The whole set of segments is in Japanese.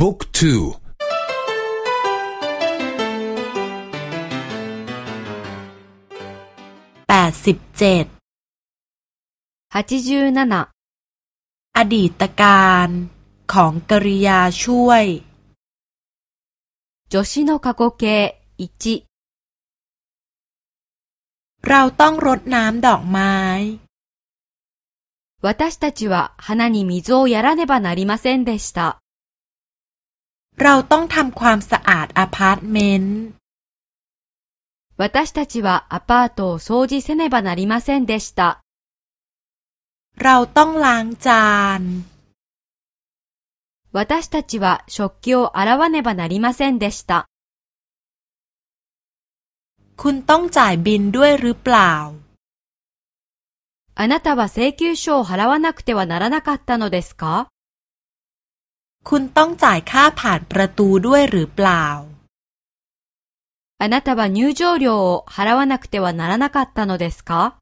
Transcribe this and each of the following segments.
บุ๊กทูแปดสิบเจ็ดอดีตการของกริยาช่วย助詞の過去形1เราต้องรดน้ำดอกไม้私たちは花に水をやらねばなりませんでした。 เราต้องทำความสะอาดอพาร์ตเมนต์私たちはアパートを掃除せねばなりませんでした。เราต้องล้างจาน私たちは食器を洗わねばなりませんでした。คุณต้องจ่ายบินด้วยหรือเปล่าあなたは請求書を払わなくてはならなかったのですか คุณต้องจ่ายค่าผ่านประตูด้วยหรือเปล่าあなたは入場料を払わなくてはならなかったのですか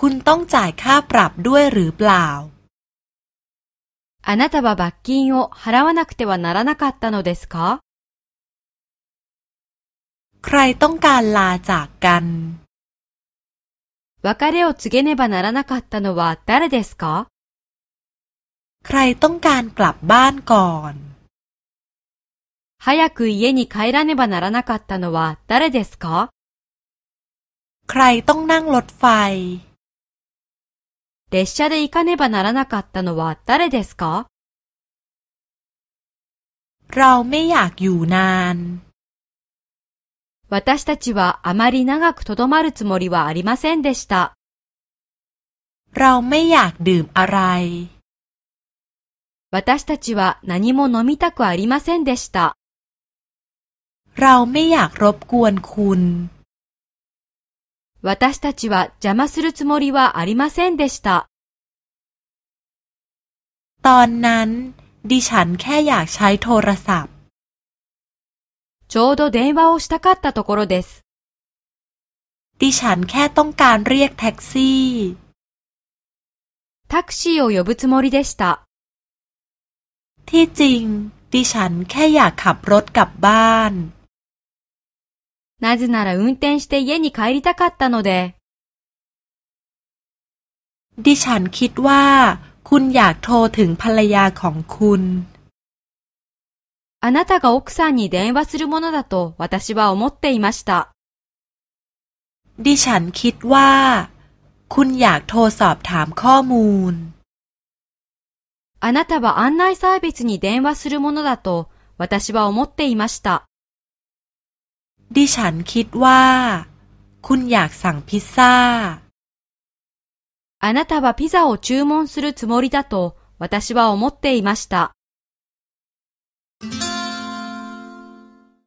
คุณต้องจ่ายค่าปรับด้วยหรือเปล่าあなたは罰金を払わなくてはならなかったのですかใครต้องการลาจากกัน別れを告げねばならなかったのは誰ですか ใครต้องการกลับบ้านก่อน 早く家に帰らねばならなかったのは誰ですかใครต้องนั่งรถไฟ列車で行かねばならなかったのは誰ですかเราไม่อยากอยู่นาน私たちはあまり長くとどまるつもりはありませんでした。เราไม่อยากดื่มอะไร。 私たちは何も飲みたくありませんでした。เราไม่อยากรบกวนคุณ。私たちは邪魔するつもりはありませんでした。ตอนนั้นดิฉันแค่อยากใช้โทรศัพท์ちょうど電話をしたかったところです。ดิฉันแค่ต้องการเรียกแท็กซี่。タクシーを呼ぶつもりでした。 ที่จริงดิฉันแค่อยากขับรถกลับบ้าน。なぜなら運転して家に帰りたかったので。ดิฉันคิดว่าคุณอยากโทรถึงภรรยาของคุณあなたが奥さんに電話するものだと私は思っていました。ดิฉันคิดว่าคุณอยากโทรสอบถามข้อมูล あなたは案内サービスに電話するものだと私は思っていました。ดิฉันคิดว่าคุณอยากสั่งพิซซ่าあなたはピザを注文するつもりだと私は思っていました。